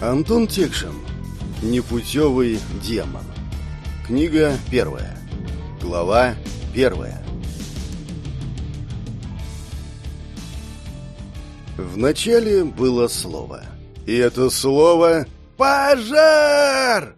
Антон Текшин. Непутевый демон. Книга первая. Глава первая. Вначале было слово. И это слово «Пожар!»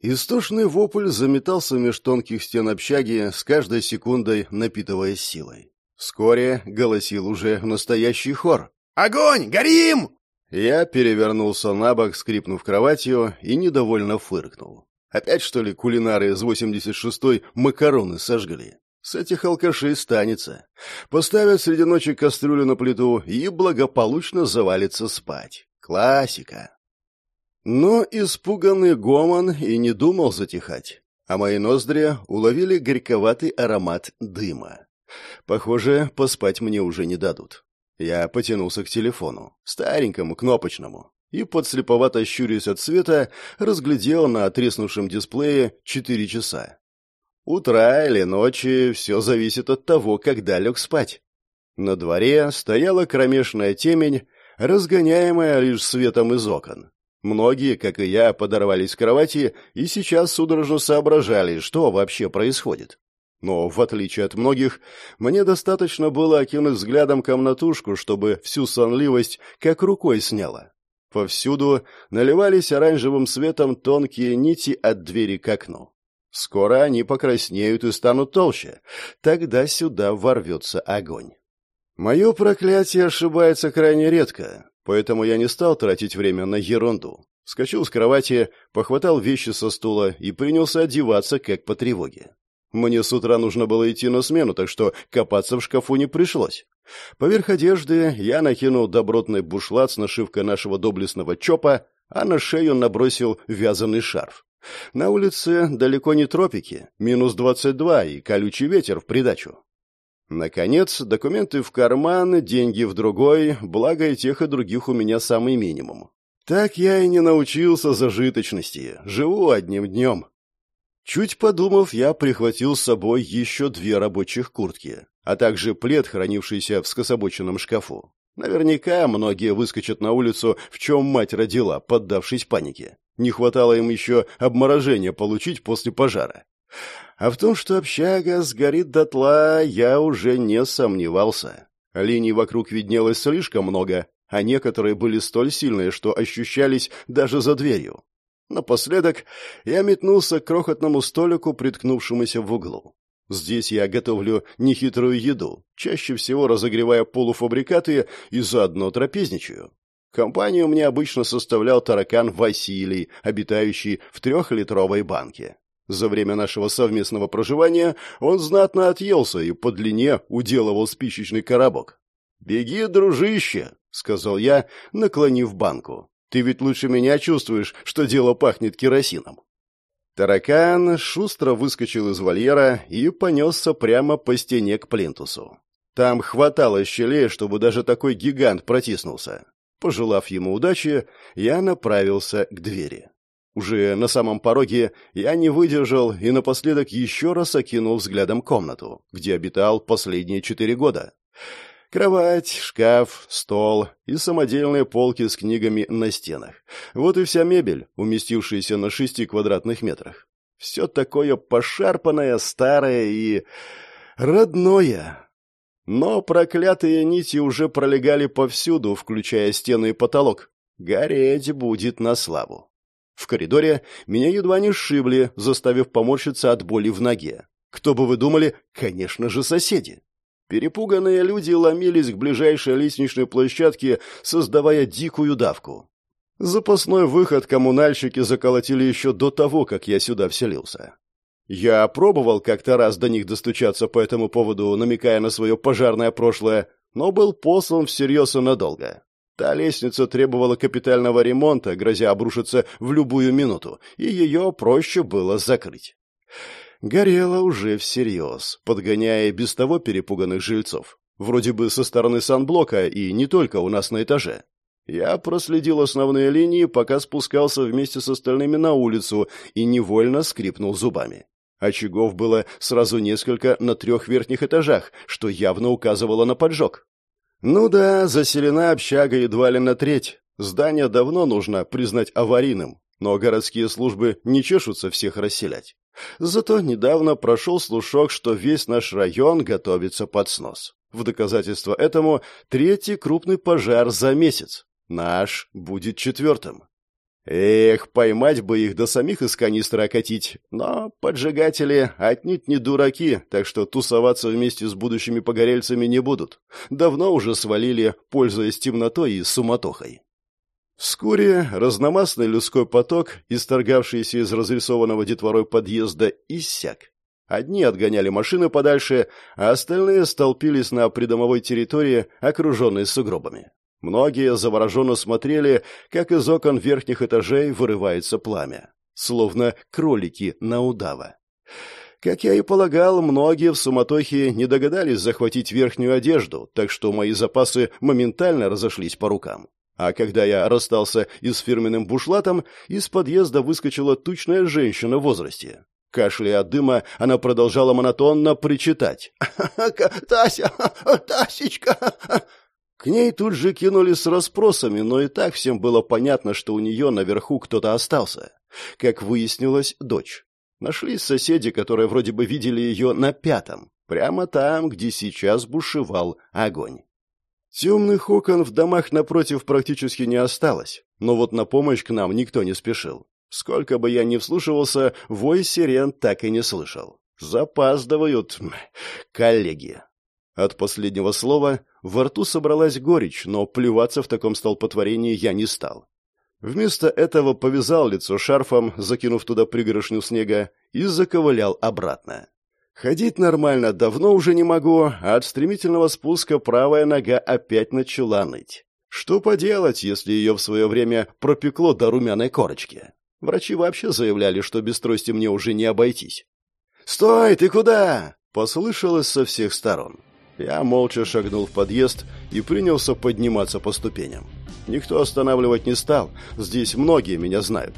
Истошный вопль заметался меж тонких стен общаги, с каждой секундой напитываясь силой. Вскоре голосил уже настоящий хор. «Огонь! Горим!» Я перевернулся на бок, скрипнув кроватью, и недовольно фыркнул. Опять, что ли, кулинары из 86-й макароны сожгли? С этих алкашей станется. Поставят среди ночи кастрюлю на плиту и благополучно завалится спать. Классика. Но испуганный гомон и не думал затихать, а мои ноздри уловили горьковатый аромат дыма. Похоже, поспать мне уже не дадут. Я потянулся к телефону, старенькому, кнопочному, и, подслеповато щурясь от света, разглядел на треснувшем дисплее четыре часа. Утра или ночи все зависит от того, когда лег спать. На дворе стояла кромешная темень, разгоняемая лишь светом из окон. Многие, как и я, подорвались с кровати и сейчас судорожно соображали, что вообще происходит. Но, в отличие от многих, мне достаточно было окинуть взглядом комнатушку, чтобы всю сонливость как рукой сняло. Повсюду наливались оранжевым светом тонкие нити от двери к окну. Скоро они покраснеют и станут толще. Тогда сюда ворвется огонь. Мое проклятие ошибается крайне редко, поэтому я не стал тратить время на ерунду. Скочил с кровати, похватал вещи со стула и принялся одеваться, как по тревоге. Мне с утра нужно было идти на смену, так что копаться в шкафу не пришлось. Поверх одежды я накинул добротный бушлат с нашивкой нашего доблестного ЧОПа, а на шею набросил вязаный шарф. На улице далеко не тропики, минус двадцать два и колючий ветер в придачу. Наконец, документы в карман, деньги в другой, благо и тех и других у меня самый минимум. Так я и не научился зажиточности, живу одним днем. Чуть подумав, я прихватил с собой еще две рабочих куртки, а также плед, хранившийся в скособоченном шкафу. Наверняка многие выскочат на улицу, в чем мать родила, поддавшись панике. Не хватало им еще обморожения получить после пожара. А в том, что общага сгорит дотла, я уже не сомневался. Линий вокруг виднелось слишком много, а некоторые были столь сильные, что ощущались даже за дверью. Напоследок я метнулся к крохотному столику, приткнувшемуся в углу. Здесь я готовлю нехитрую еду, чаще всего разогревая полуфабрикаты и заодно трапезничаю. Компанию мне обычно составлял таракан Василий, обитающий в трехлитровой банке. За время нашего совместного проживания он знатно отъелся и по длине уделывал спичечный коробок. «Беги, дружище!» — сказал я, наклонив банку. Ты ведь лучше меня чувствуешь, что дело пахнет керосином. Таракан шустро выскочил из вольера и понесся прямо по стене к плинтусу. Там хватало щелей, чтобы даже такой гигант протиснулся. Пожелав ему удачи, я направился к двери. Уже на самом пороге я не выдержал и напоследок еще раз окинул взглядом комнату, где обитал последние четыре года. Кровать, шкаф, стол и самодельные полки с книгами на стенах. Вот и вся мебель, уместившаяся на шести квадратных метрах. Все такое пошарпанное, старое и... родное. Но проклятые нити уже пролегали повсюду, включая стены и потолок. Гореть будет на славу. В коридоре меня едва не сшибли, заставив поморщиться от боли в ноге. Кто бы вы думали, конечно же, соседи. Перепуганные люди ломились к ближайшей лестничной площадке, создавая дикую давку. Запасной выход коммунальщики заколотили еще до того, как я сюда вселился. Я пробовал как-то раз до них достучаться по этому поводу, намекая на свое пожарное прошлое, но был послан всерьез и надолго. Та лестница требовала капитального ремонта, грозя обрушиться в любую минуту, и ее проще было закрыть горела уже всерьез, подгоняя без того перепуганных жильцов. Вроде бы со стороны санблока и не только у нас на этаже. Я проследил основные линии, пока спускался вместе с остальными на улицу и невольно скрипнул зубами. Очагов было сразу несколько на трех верхних этажах, что явно указывало на поджог. Ну да, заселена общага едва ли на треть, Здание давно нужно признать аварийным, но городские службы не чешутся всех расселять. Зато недавно прошел слушок, что весь наш район готовится под снос. В доказательство этому третий крупный пожар за месяц. Наш будет четвертым. Эх, поймать бы их до самих из канистры окатить. Но поджигатели отнюдь не дураки, так что тусоваться вместе с будущими погорельцами не будут. Давно уже свалили, пользуясь темнотой и суматохой. Вскоре разномастный людской поток, исторгавшийся из разрисованного детворой подъезда, иссяк. Одни отгоняли машины подальше, а остальные столпились на придомовой территории, окруженной сугробами. Многие завороженно смотрели, как из окон верхних этажей вырывается пламя, словно кролики на удава. Как я и полагал, многие в суматохе не догадались захватить верхнюю одежду, так что мои запасы моментально разошлись по рукам. А когда я расстался и с фирменным бушлатом, из подъезда выскочила тучная женщина в возрасте. Кашляя от дыма, она продолжала монотонно причитать. «Тася! Тасечка!» К ней тут же кинулись с расспросами, но и так всем было понятно, что у нее наверху кто-то остался. Как выяснилось, дочь. Нашлись соседи, которые вроде бы видели ее на пятом, прямо там, где сейчас бушевал огонь. Темных окон в домах напротив практически не осталось, но вот на помощь к нам никто не спешил. Сколько бы я ни вслушивался, вой сирен так и не слышал. Запаздывают коллеги. От последнего слова во рту собралась горечь, но плеваться в таком столпотворении я не стал. Вместо этого повязал лицо шарфом, закинув туда пригоршню снега, и заковылял обратно. Ходить нормально давно уже не могу, а от стремительного спуска правая нога опять начала ныть. Что поделать, если ее в свое время пропекло до румяной корочки? Врачи вообще заявляли, что без трости мне уже не обойтись. «Стой, ты куда?» — послышалось со всех сторон. Я молча шагнул в подъезд и принялся подниматься по ступеням. Никто останавливать не стал, здесь многие меня знают.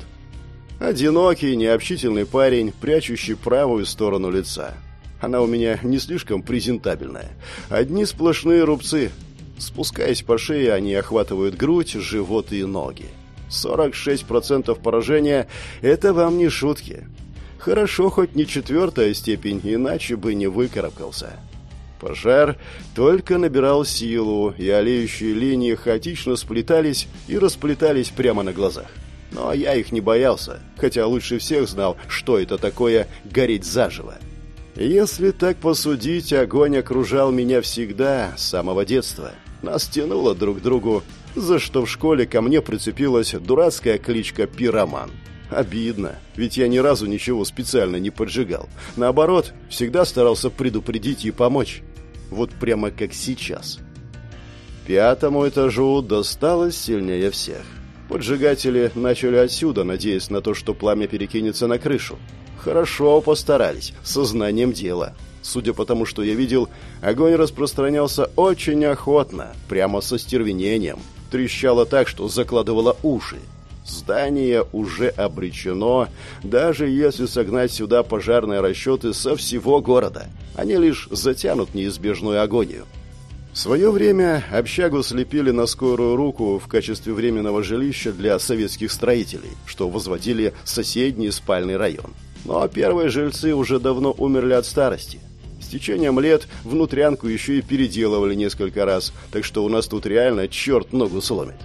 Одинокий, необщительный парень, прячущий правую сторону лица. Она у меня не слишком презентабельная. Одни сплошные рубцы. Спускаясь по шее, они охватывают грудь, живот и ноги. 46% поражения – это вам не шутки. Хорошо, хоть не четвертая степень, иначе бы не выкарабкался. Пожар только набирал силу, и олеющие линии хаотично сплетались и расплетались прямо на глазах. Но я их не боялся, хотя лучше всех знал, что это такое гореть заживо. Если так посудить, огонь окружал меня всегда, с самого детства. Нас тянуло друг к другу, за что в школе ко мне прицепилась дурацкая кличка «Пироман». Обидно, ведь я ни разу ничего специально не поджигал. Наоборот, всегда старался предупредить и помочь. Вот прямо как сейчас. Пятому этажу досталось сильнее всех. Поджигатели начали отсюда, надеясь на то, что пламя перекинется на крышу. Хорошо постарались, сознанием дела. Судя по тому, что я видел, огонь распространялся очень охотно, прямо со стервенением. Трещало так, что закладывало уши. Здание уже обречено, даже если согнать сюда пожарные расчеты со всего города. Они лишь затянут неизбежную агонию. В свое время общагу слепили на скорую руку в качестве временного жилища для советских строителей, что возводили соседний спальный район. Но первые жильцы уже давно умерли от старости. С течением лет внутрянку еще и переделывали несколько раз, так что у нас тут реально черт ногу сломит.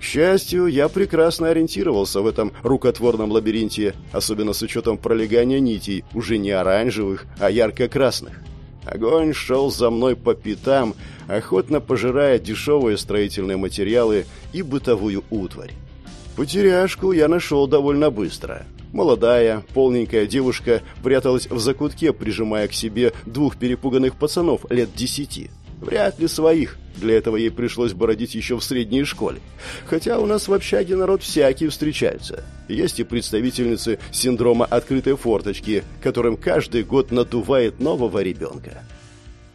К счастью, я прекрасно ориентировался в этом рукотворном лабиринте, особенно с учетом пролегания нитей, уже не оранжевых, а ярко-красных. Огонь шел за мной по пятам, охотно пожирая дешевые строительные материалы и бытовую утварь. Потеряшку я нашел довольно быстро. Молодая, полненькая девушка пряталась в закутке, прижимая к себе двух перепуганных пацанов лет десяти. Вряд ли своих. Для этого ей пришлось бородить еще в средней школе. Хотя у нас в общаге народ всякий встречается. Есть и представительницы синдрома открытой форточки, которым каждый год надувает нового ребенка.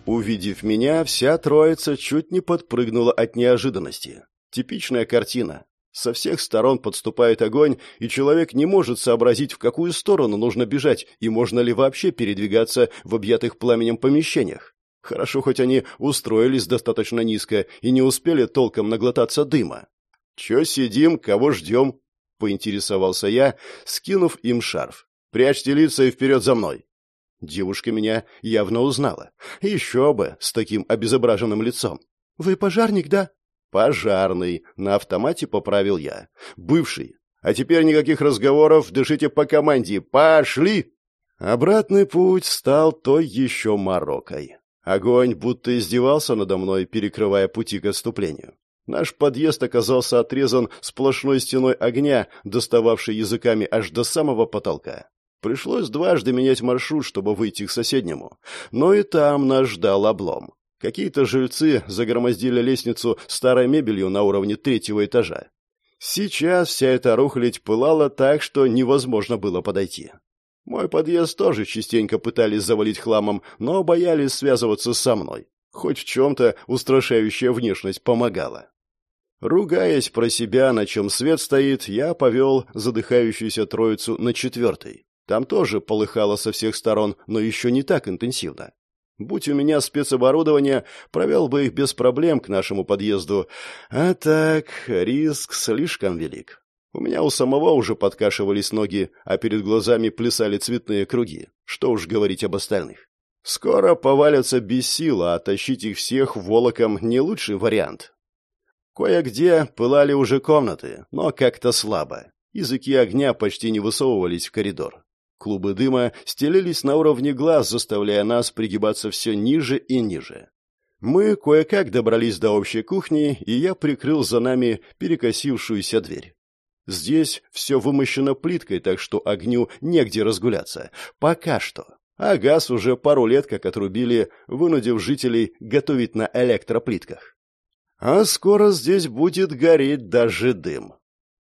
Увидев меня, вся троица чуть не подпрыгнула от неожиданности. Типичная картина. Со всех сторон подступает огонь, и человек не может сообразить, в какую сторону нужно бежать и можно ли вообще передвигаться в объятых пламенем помещениях. Хорошо, хоть они устроились достаточно низко и не успели толком наглотаться дыма. «Чё сидим, кого ждем?» — поинтересовался я, скинув им шарф. «Прячьте лица и вперед за мной!» Девушка меня явно узнала. Еще бы, с таким обезображенным лицом. «Вы пожарник, да?» «Пожарный», — на автомате поправил я. «Бывший. А теперь никаких разговоров, дышите по команде. Пошли!» Обратный путь стал той еще морокой. Огонь будто издевался надо мной, перекрывая пути к отступлению. Наш подъезд оказался отрезан сплошной стеной огня, достававшей языками аж до самого потолка. Пришлось дважды менять маршрут, чтобы выйти к соседнему. Но и там нас ждал облом. Какие-то жильцы загромоздили лестницу старой мебелью на уровне третьего этажа. Сейчас вся эта рухлядь пылала так, что невозможно было подойти. Мой подъезд тоже частенько пытались завалить хламом, но боялись связываться со мной. Хоть в чем-то устрашающая внешность помогала. Ругаясь про себя, на чем свет стоит, я повел задыхающуюся троицу на четвертый. Там тоже полыхало со всех сторон, но еще не так интенсивно. Будь у меня спецоборудование, провел бы их без проблем к нашему подъезду. А так, риск слишком велик. У меня у самого уже подкашивались ноги, а перед глазами плясали цветные круги. Что уж говорить об остальных. Скоро повалятся без сил, а тащить их всех волоком не лучший вариант. Кое-где пылали уже комнаты, но как-то слабо. Языки огня почти не высовывались в коридор. Клубы дыма стелились на уровне глаз, заставляя нас пригибаться все ниже и ниже. Мы кое-как добрались до общей кухни, и я прикрыл за нами перекосившуюся дверь. Здесь все вымощено плиткой, так что огню негде разгуляться. Пока что. А газ уже пару лет как отрубили, вынудив жителей готовить на электроплитках. А скоро здесь будет гореть даже дым.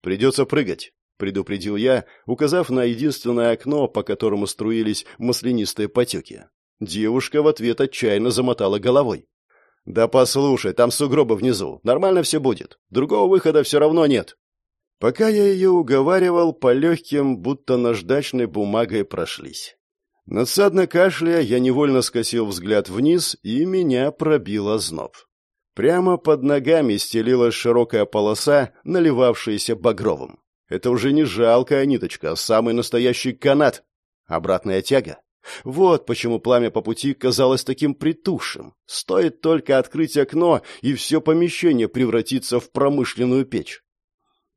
Придется прыгать предупредил я, указав на единственное окно, по которому струились маслянистые потеки. Девушка в ответ отчаянно замотала головой. «Да послушай, там сугробы внизу. Нормально все будет. Другого выхода все равно нет». Пока я ее уговаривал, по легким, будто наждачной бумагой прошлись. Надсадно кашляя, я невольно скосил взгляд вниз, и меня пробило зноб. Прямо под ногами стелилась широкая полоса, наливавшаяся багровым. Это уже не жалкая ниточка, а самый настоящий канат. Обратная тяга. Вот почему пламя по пути казалось таким притухшим. Стоит только открыть окно, и все помещение превратится в промышленную печь.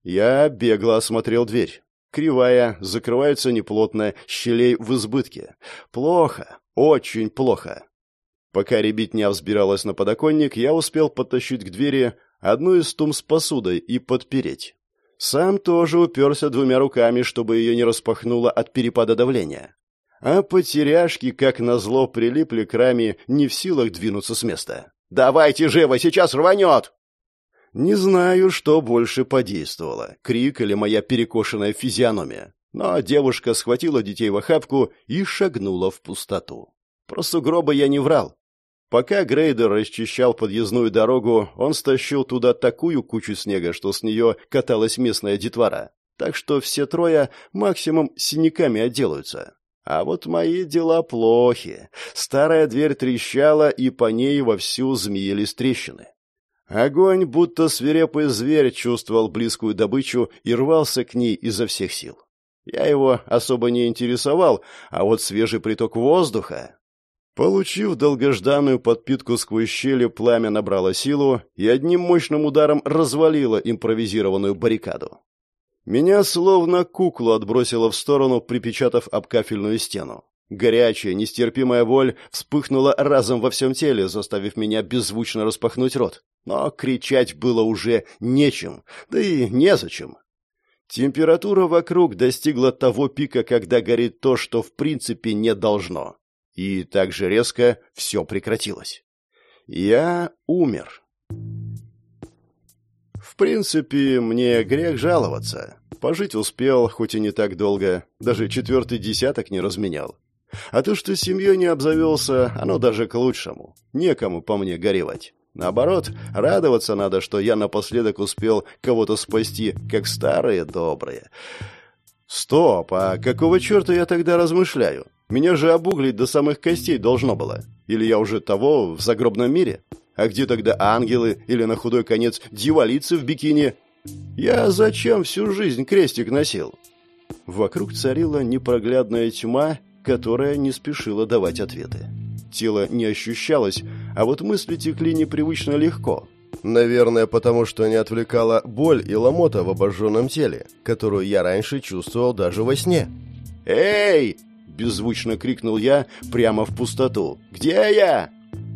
Я бегло осмотрел дверь. Кривая, закрывается неплотно, щелей в избытке. Плохо, очень плохо. Пока ребятня взбиралась на подоконник, я успел подтащить к двери одну из тум с посудой и подпереть. Сам тоже уперся двумя руками, чтобы ее не распахнуло от перепада давления. А потеряшки, как назло, прилипли к раме, не в силах двинуться с места. «Давайте живо, сейчас рванет!» Не знаю, что больше подействовало, крик или моя перекошенная физиономия. Но девушка схватила детей в охапку и шагнула в пустоту. Про сугробы я не врал. Пока грейдер расчищал подъездную дорогу, он стащил туда такую кучу снега, что с нее каталась местная детвора. Так что все трое максимум синяками отделаются. А вот мои дела плохи. Старая дверь трещала, и по ней вовсю змеились трещины. Огонь, будто свирепый зверь, чувствовал близкую добычу и рвался к ней изо всех сил. Я его особо не интересовал, а вот свежий приток воздуха Получив долгожданную подпитку сквозь щели, пламя набрало силу и одним мощным ударом развалило импровизированную баррикаду. Меня словно куклу отбросило в сторону, припечатав об кафельную стену. Горячая, нестерпимая боль вспыхнула разом во всем теле, заставив меня беззвучно распахнуть рот. Но кричать было уже нечем, да и незачем. Температура вокруг достигла того пика, когда горит то, что в принципе не должно. И так же резко все прекратилось. Я умер. В принципе, мне грех жаловаться. Пожить успел, хоть и не так долго, даже четвертый десяток не разменял. А то, что семьей не обзавелся, оно даже к лучшему. Некому по мне горевать. Наоборот, радоваться надо, что я напоследок успел кого-то спасти, как старые добрые. Стоп, а какого черта я тогда размышляю? Меня же обуглить до самых костей должно было. Или я уже того в загробном мире? А где тогда ангелы или на худой конец дьяволицы в бикини? Я зачем всю жизнь крестик носил? Вокруг царила непроглядная тьма, которая не спешила давать ответы. Тело не ощущалось, а вот мысли текли непривычно легко. Наверное, потому что не отвлекала боль и ломота в обожженном теле, которую я раньше чувствовал даже во сне. «Эй!» – беззвучно крикнул я прямо в пустоту. «Где я?»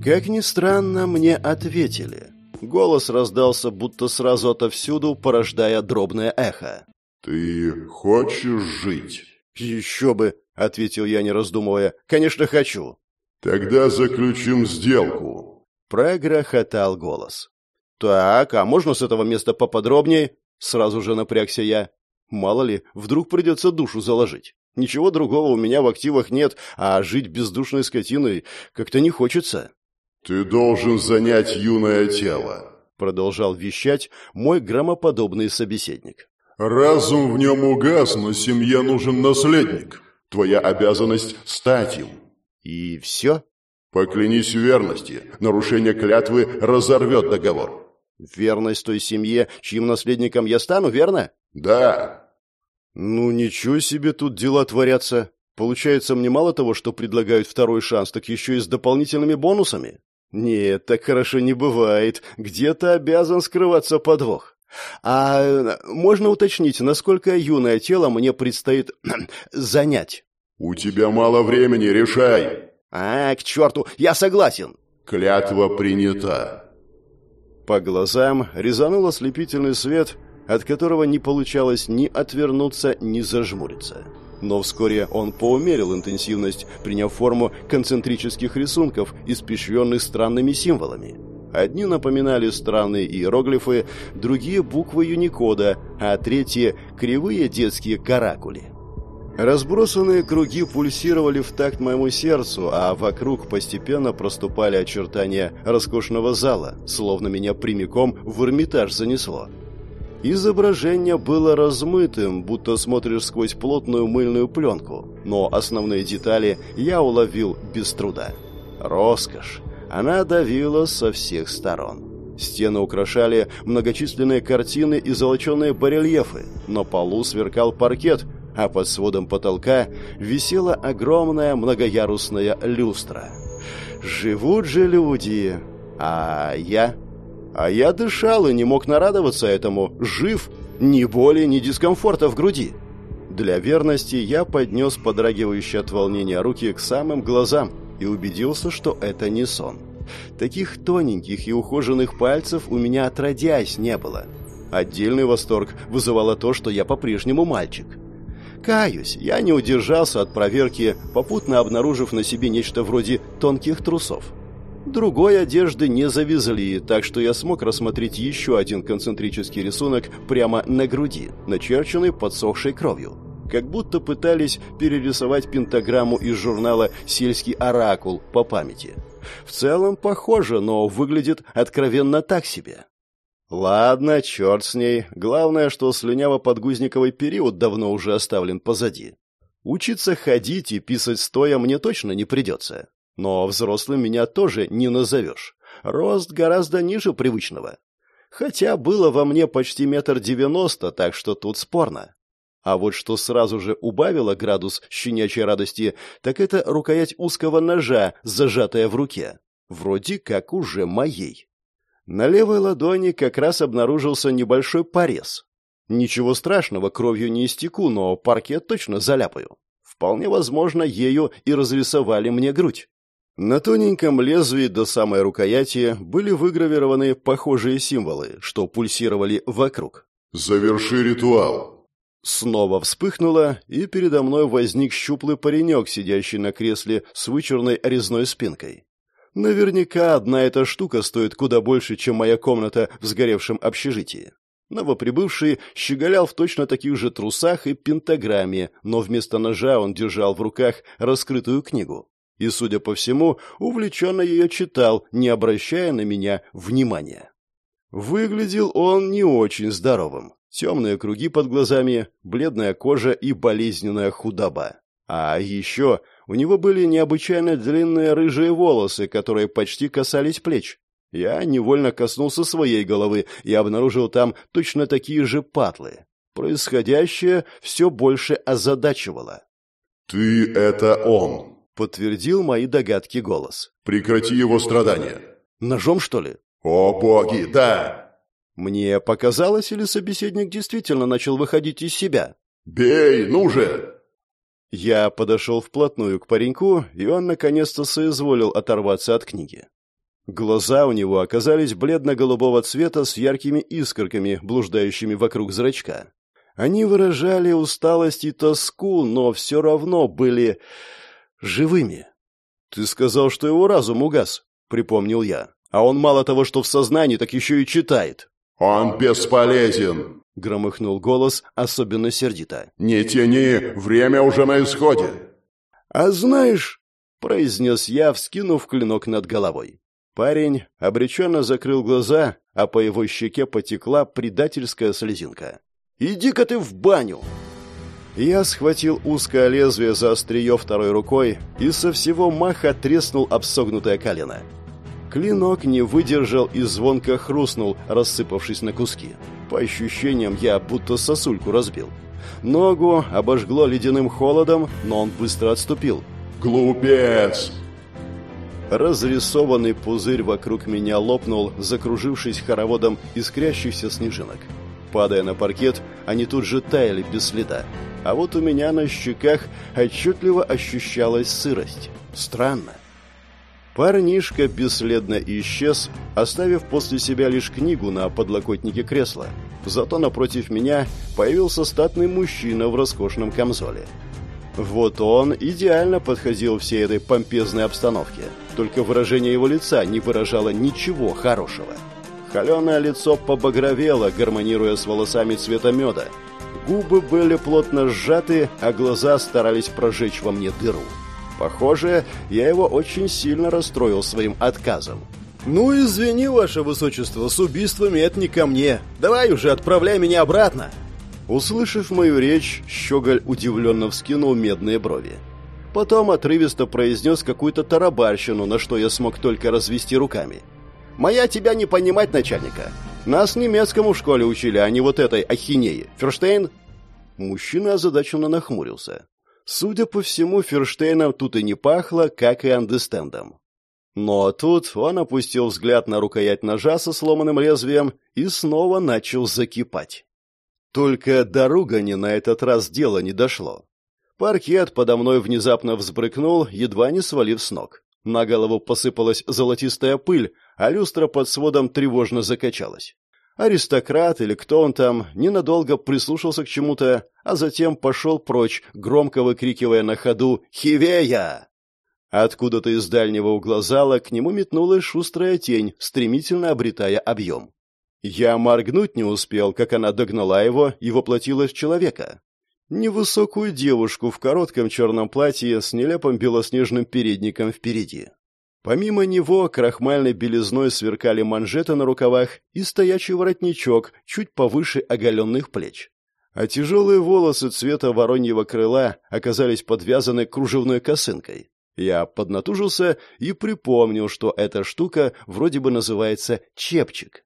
Как ни странно, мне ответили. Голос раздался будто сразу отовсюду, порождая дробное эхо. «Ты хочешь жить?» «Еще бы!» — ответил я, не раздумывая. «Конечно, хочу!» «Тогда заключим сделку!» Прогрохотал голос. «Так, а можно с этого места поподробнее?» Сразу же напрягся я. «Мало ли, вдруг придется душу заложить. Ничего другого у меня в активах нет, а жить бездушной скотиной как-то не хочется». «Ты должен занять юное тело», — продолжал вещать мой громоподобный собеседник. «Разум в нем угас, но семье нужен наследник. Твоя обязанность — стать им». «И все?» «Поклянись в верности. Нарушение клятвы разорвет договор». «Верность той семье, чьим наследником я стану, верно?» «Да». «Ну, ничего себе тут дела творятся. Получается, мне мало того, что предлагают второй шанс, так еще и с дополнительными бонусами?» «Нет, так хорошо не бывает. Где-то обязан скрываться подвох. А можно уточнить, насколько юное тело мне предстоит занять?» «У тебя мало времени, решай!» «А, к черту, я согласен!» «Клятва принята!» По глазам резанул ослепительный свет, от которого не получалось ни отвернуться, ни зажмуриться. Но вскоре он поумерил интенсивность, приняв форму концентрических рисунков, испещренных странными символами. Одни напоминали странные иероглифы, другие — буквы Юникода, а третьи — кривые детские каракули. Разбросанные круги пульсировали в такт моему сердцу, а вокруг постепенно проступали очертания роскошного зала, словно меня прямиком в Эрмитаж занесло. Изображение было размытым, будто смотришь сквозь плотную мыльную пленку, но основные детали я уловил без труда. Роскошь. Она давила со всех сторон. Стены украшали многочисленные картины и золоченые барельефы, на полу сверкал паркет, а под сводом потолка висела огромная многоярусная люстра. «Живут же люди!» А я а я дышал и не мог нарадоваться этому. Жив, ни боли, ни дискомфорта в груди. Для верности я поднес подрагивающие от волнения руки к самым глазам и убедился, что это не сон. Таких тоненьких и ухоженных пальцев у меня отродясь не было. Отдельный восторг вызывало то, что я по-прежнему мальчик. Каюсь, я не удержался от проверки, попутно обнаружив на себе нечто вроде тонких трусов. Другой одежды не завезли, так что я смог рассмотреть еще один концентрический рисунок прямо на груди, начерченный подсохшей кровью. Как будто пытались перерисовать пентаграмму из журнала «Сельский оракул» по памяти. В целом похоже, но выглядит откровенно так себе. Ладно, черт с ней. Главное, что слюняво-подгузниковый период давно уже оставлен позади. Учиться ходить и писать стоя мне точно не придется. Но взрослым меня тоже не назовешь. Рост гораздо ниже привычного. Хотя было во мне почти метр девяносто, так что тут спорно. А вот что сразу же убавило градус щенячьей радости, так это рукоять узкого ножа, зажатая в руке. Вроде как уже моей. На левой ладони как раз обнаружился небольшой порез. Ничего страшного, кровью не истеку, но паркет точно заляпаю. Вполне возможно, ею и разрисовали мне грудь. На тоненьком лезвии до самой рукояти были выгравированы похожие символы, что пульсировали вокруг. «Заверши ритуал!» Снова вспыхнуло, и передо мной возник щуплый паренек, сидящий на кресле с вычурной резной спинкой. Наверняка одна эта штука стоит куда больше, чем моя комната в сгоревшем общежитии. Новоприбывший щеголял в точно таких же трусах и пентаграмме, но вместо ножа он держал в руках раскрытую книгу и, судя по всему, увлеченно ее читал, не обращая на меня внимания. Выглядел он не очень здоровым. Темные круги под глазами, бледная кожа и болезненная худоба. А еще у него были необычайно длинные рыжие волосы, которые почти касались плеч. Я невольно коснулся своей головы и обнаружил там точно такие же патлы. Происходящее все больше озадачивало. «Ты — это он», — подтвердил мои догадки голос. «Прекрати его страдания». «Ножом, что ли?» «О, боги, да!» Мне показалось, или собеседник действительно начал выходить из себя? «Бей, ну же!» Я подошел вплотную к пареньку, и он наконец-то соизволил оторваться от книги. Глаза у него оказались бледно-голубого цвета с яркими искорками, блуждающими вокруг зрачка. Они выражали усталость и тоску, но все равно были живыми. «Ты сказал, что его разум угас», — припомнил я. «А он мало того, что в сознании, так еще и читает». «Он бесполезен», — громыхнул голос, особенно сердито. «Не тяни, время уже на исходе». «А знаешь...» — произнес я, вскинув клинок над головой. Парень обреченно закрыл глаза, а по его щеке потекла предательская слезинка. «Иди-ка ты в баню!» Я схватил узкое лезвие за острие второй рукой и со всего маха треснул обсогнутое колено. Клинок не выдержал и звонко хрустнул, рассыпавшись на куски. По ощущениям, я будто сосульку разбил. Ногу обожгло ледяным холодом, но он быстро отступил. «Глупец!» Разрисованный пузырь вокруг меня лопнул, закружившись хороводом искрящихся снежинок. Падая на паркет, они тут же таяли без следа. А вот у меня на щеках отчетливо ощущалась сырость. Странно. Парнишка бесследно исчез, оставив после себя лишь книгу на подлокотнике кресла. Зато напротив меня появился статный мужчина в роскошном камзоле. Вот он идеально подходил всей этой помпезной обстановке. Только выражение его лица не выражало ничего хорошего. Холеное лицо побагровело, гармонируя с волосами цвета меда. Губы были плотно сжаты, а глаза старались прожечь во мне дыру. Похоже, я его очень сильно расстроил своим отказом. «Ну, извини, ваше высочество, с убийствами это не ко мне. Давай уже отправляй меня обратно!» Услышав мою речь, Щеголь удивленно вскинул медные брови. Потом отрывисто произнес какую-то тарабарщину, на что я смог только развести руками. «Моя тебя не понимать, начальника. Нас немецкому в школе учили, а не вот этой ахинеи. Ферштейн?» Мужчина озадаченно нахмурился. Судя по всему, Ферштейном тут и не пахло, как и андестендом. Но тут он опустил взгляд на рукоять ножа со сломанным лезвием и снова начал закипать. Только до ругани на этот раз дело не дошло. Паркет подо мной внезапно взбрыкнул, едва не свалив с ног. На голову посыпалась золотистая пыль, а люстра под сводом тревожно закачалась. Аристократ или кто он там ненадолго прислушался к чему-то, а затем пошел прочь, громко выкрикивая на ходу «Хивея!». Откуда-то из дальнего угла зала к нему метнулась шустрая тень, стремительно обретая объем. Я моргнуть не успел, как она догнала его и воплотилась в человека. Невысокую девушку в коротком черном платье с нелепым белоснежным передником впереди. Помимо него крахмальной белизной сверкали манжеты на рукавах и стоячий воротничок чуть повыше оголенных плеч. А тяжелые волосы цвета вороньего крыла оказались подвязаны кружевной косынкой. Я поднатужился и припомнил, что эта штука вроде бы называется чепчик.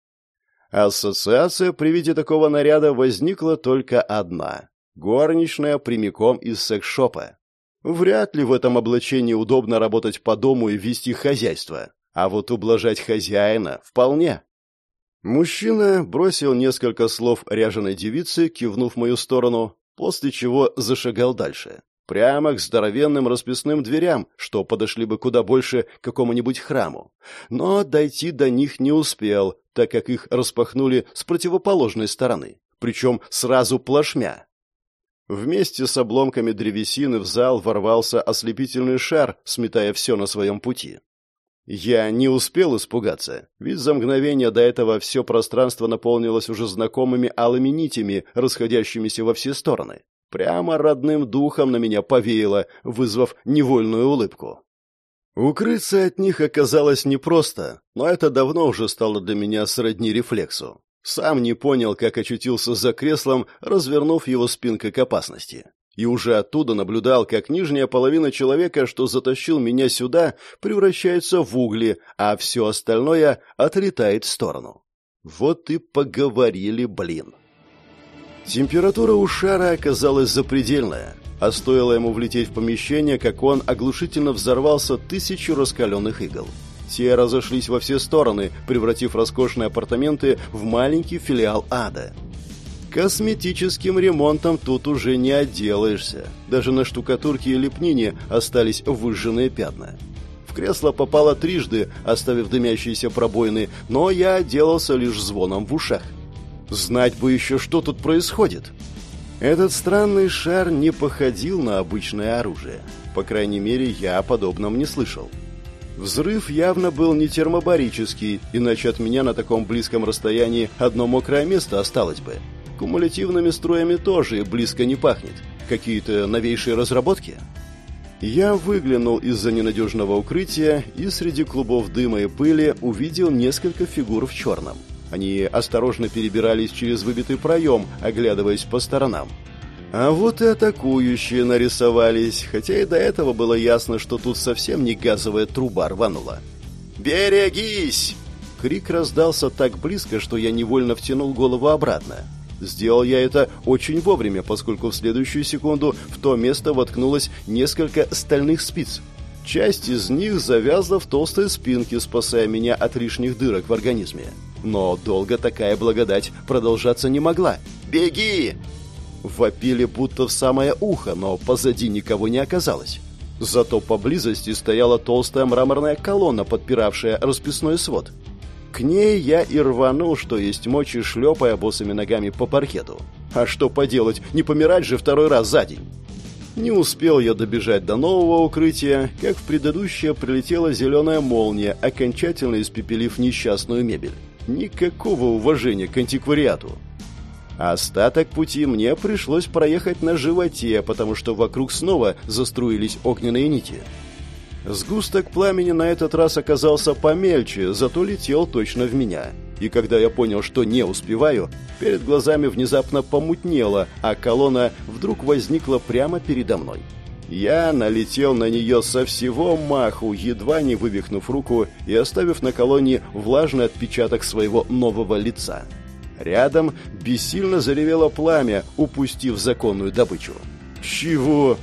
Ассоциация при виде такого наряда возникла только одна — горничная прямиком из секс-шопа. Вряд ли в этом облачении удобно работать по дому и вести хозяйство, а вот ублажать хозяина вполне. Мужчина бросил несколько слов ряженой девице, кивнув в мою сторону, после чего зашагал дальше. Прямо к здоровенным расписным дверям, что подошли бы куда больше к какому-нибудь храму. Но дойти до них не успел, так как их распахнули с противоположной стороны, причем сразу плашмя. Вместе с обломками древесины в зал ворвался ослепительный шар, сметая все на своем пути. Я не успел испугаться, ведь за мгновение до этого все пространство наполнилось уже знакомыми алыми нитями, расходящимися во все стороны. Прямо родным духом на меня повеяло, вызвав невольную улыбку. Укрыться от них оказалось непросто, но это давно уже стало для меня сродни рефлексу. Сам не понял, как очутился за креслом, развернув его спинкой к опасности. И уже оттуда наблюдал, как нижняя половина человека, что затащил меня сюда, превращается в угли, а все остальное отлетает в сторону. Вот и поговорили, блин. Температура у шара оказалась запредельная, а стоило ему влететь в помещение, как он оглушительно взорвался тысячу раскаленных игл. Те разошлись во все стороны, превратив роскошные апартаменты в маленький филиал ада. Косметическим ремонтом тут уже не отделаешься. Даже на штукатурке и лепнине остались выжженные пятна. В кресло попало трижды, оставив дымящиеся пробоины, но я отделался лишь звоном в ушах. Знать бы еще, что тут происходит. Этот странный шар не походил на обычное оружие. По крайней мере, я о подобном не слышал. Взрыв явно был не термобарический, иначе от меня на таком близком расстоянии одно мокрое место осталось бы. Кумулятивными струями тоже близко не пахнет. Какие-то новейшие разработки? Я выглянул из-за ненадежного укрытия и среди клубов дыма и пыли увидел несколько фигур в черном. Они осторожно перебирались через выбитый проем, оглядываясь по сторонам. А вот и атакующие нарисовались, хотя и до этого было ясно, что тут совсем не газовая труба рванула. «Берегись!» Крик раздался так близко, что я невольно втянул голову обратно. Сделал я это очень вовремя, поскольку в следующую секунду в то место воткнулось несколько стальных спиц. Часть из них завязла в толстой спинке, спасая меня от лишних дырок в организме. Но долго такая благодать продолжаться не могла. «Беги!» Вопили будто в самое ухо, но позади никого не оказалось. Зато поблизости стояла толстая мраморная колонна, подпиравшая расписной свод. К ней я и рванул, что есть мочи, шлепая босыми ногами по паркету. А что поделать, не помирать же второй раз за день. Не успел я добежать до нового укрытия, как в предыдущее прилетела зеленая молния, окончательно испепелив несчастную мебель. Никакого уважения к антиквариату. Остаток пути мне пришлось проехать на животе, потому что вокруг снова заструились огненные нити. Сгусток пламени на этот раз оказался помельче, зато летел точно в меня. И когда я понял, что не успеваю, перед глазами внезапно помутнело, а колонна вдруг возникла прямо передо мной. Я налетел на нее со всего маху, едва не вывихнув руку и оставив на колонне влажный отпечаток своего нового лица. Рядом бессильно заревело пламя, упустив законную добычу. «Чего?»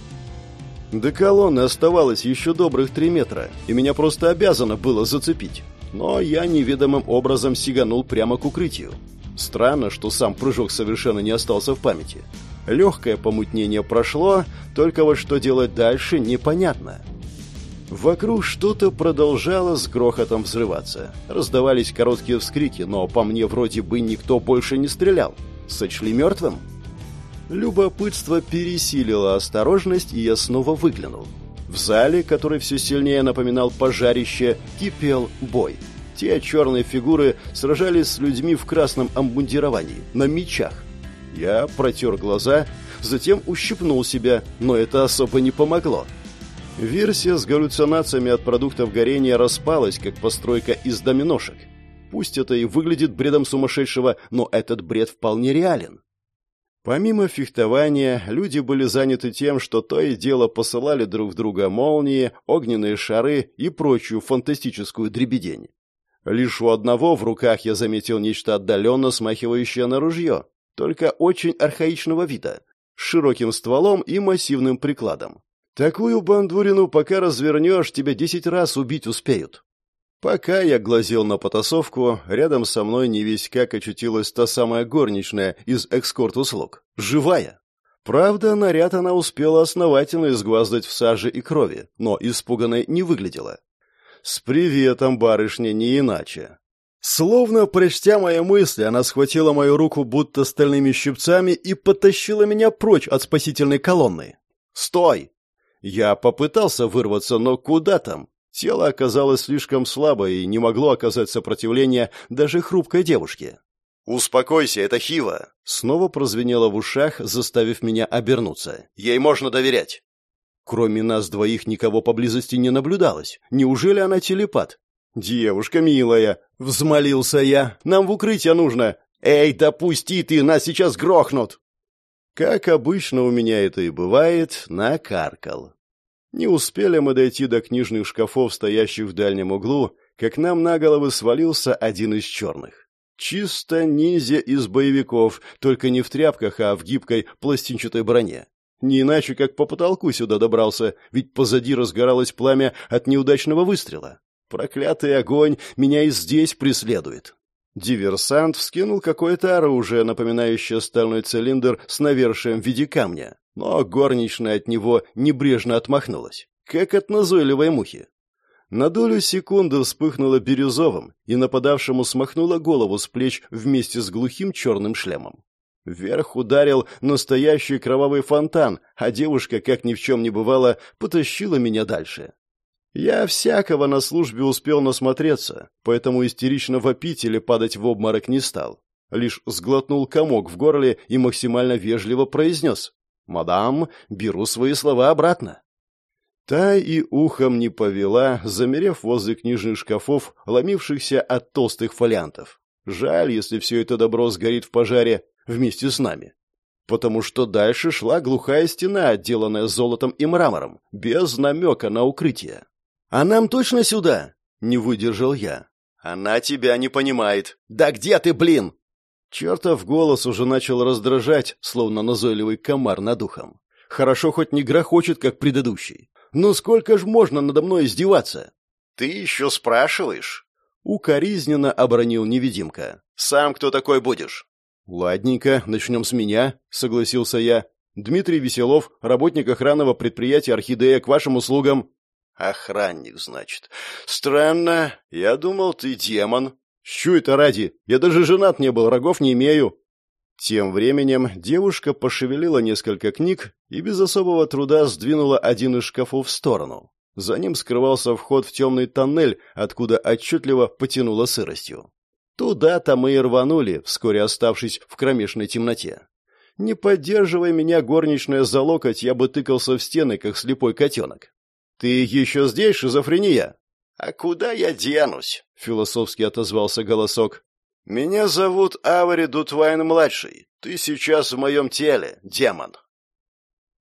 До колонны оставалось еще добрых три метра, и меня просто обязано было зацепить. Но я неведомым образом сиганул прямо к укрытию. Странно, что сам прыжок совершенно не остался в памяти. Легкое помутнение прошло, только вот что делать дальше непонятно. Вокруг что-то продолжало с грохотом взрываться. Раздавались короткие вскрики, но по мне вроде бы никто больше не стрелял. Сочли мертвым? Любопытство пересилило осторожность, и я снова выглянул. В зале, который все сильнее напоминал пожарище, кипел бой. Те черные фигуры сражались с людьми в красном обмундировании, на мечах. Я протер глаза, затем ущипнул себя, но это особо не помогло. Версия с галлюцинациями от продуктов горения распалась, как постройка из доминошек. Пусть это и выглядит бредом сумасшедшего, но этот бред вполне реален. Помимо фехтования, люди были заняты тем, что то и дело посылали друг в друга молнии, огненные шары и прочую фантастическую дребедень. Лишь у одного в руках я заметил нечто отдаленно смахивающее на ружье, только очень архаичного вида, с широким стволом и массивным прикладом. Такую бандурину, пока развернешь, тебя десять раз убить успеют. Пока я глазел на потасовку, рядом со мной не весь как очутилась та самая горничная из экскорт-услуг. Живая. Правда, наряд она успела основательно изгваздать в саже и крови, но испуганной не выглядела. С приветом, барышня, не иначе. Словно прочтя мои мысли, она схватила мою руку будто стальными щипцами и потащила меня прочь от спасительной колонны. «Стой!» Я попытался вырваться, но куда там? Тело оказалось слишком слабо и не могло оказать сопротивления даже хрупкой девушке. «Успокойся, это Хива!» Снова прозвенело в ушах, заставив меня обернуться. «Ей можно доверять!» Кроме нас двоих никого поблизости не наблюдалось. Неужели она телепат? «Девушка милая!» — взмолился я. «Нам в укрытие нужно!» «Эй, допусти ты, нас сейчас грохнут!» Как обычно у меня это и бывает, накаркал. Не успели мы дойти до книжных шкафов, стоящих в дальнем углу, как нам на головы свалился один из черных. Чисто ниндзя из боевиков, только не в тряпках, а в гибкой пластинчатой броне. Не иначе, как по потолку сюда добрался, ведь позади разгоралось пламя от неудачного выстрела. Проклятый огонь меня и здесь преследует. Диверсант вскинул какое-то оружие, напоминающее стальной цилиндр с навершием в виде камня, но горничная от него небрежно отмахнулась, как от назойливой мухи. На долю секунды вспыхнуло бирюзовым, и нападавшему смахнуло голову с плеч вместе с глухим черным шлемом. Вверх ударил настоящий кровавый фонтан, а девушка, как ни в чем не бывало, потащила меня дальше. Я всякого на службе успел насмотреться, поэтому истерично вопить или падать в обморок не стал. Лишь сглотнул комок в горле и максимально вежливо произнес «Мадам, беру свои слова обратно». Та и ухом не повела, замерев возле книжных шкафов, ломившихся от толстых фолиантов. Жаль, если все это добро сгорит в пожаре вместе с нами. Потому что дальше шла глухая стена, отделанная золотом и мрамором, без намека на укрытие. «А нам точно сюда?» — не выдержал я. «Она тебя не понимает. Да где ты, блин?» Чертов голос уже начал раздражать, словно назойливый комар над ухом. Хорошо хоть не грохочет, как предыдущий. Ну сколько ж можно надо мной издеваться? Ты еще спрашиваешь? Укоризненно обронил невидимка. Сам кто такой будешь? Ладненько, начнем с меня, согласился я. Дмитрий Веселов, работник охранного предприятия «Орхидея» к вашим услугам. Охранник, значит. Странно. Я думал, ты демон. Щу это ради? Я даже женат не был, рогов не имею. Тем временем девушка пошевелила несколько книг и без особого труда сдвинула один из шкафов в сторону. За ним скрывался вход в темный тоннель, откуда отчетливо потянуло сыростью. Туда-то мы и рванули, вскоре оставшись в кромешной темноте. Не поддерживая меня горничная за локоть, я бы тыкался в стены, как слепой котенок. «Ты еще здесь, шизофрения?» «А куда я денусь?» — философски отозвался голосок. «Меня зовут Авари Дутвайн-младший. Ты сейчас в моем теле, демон».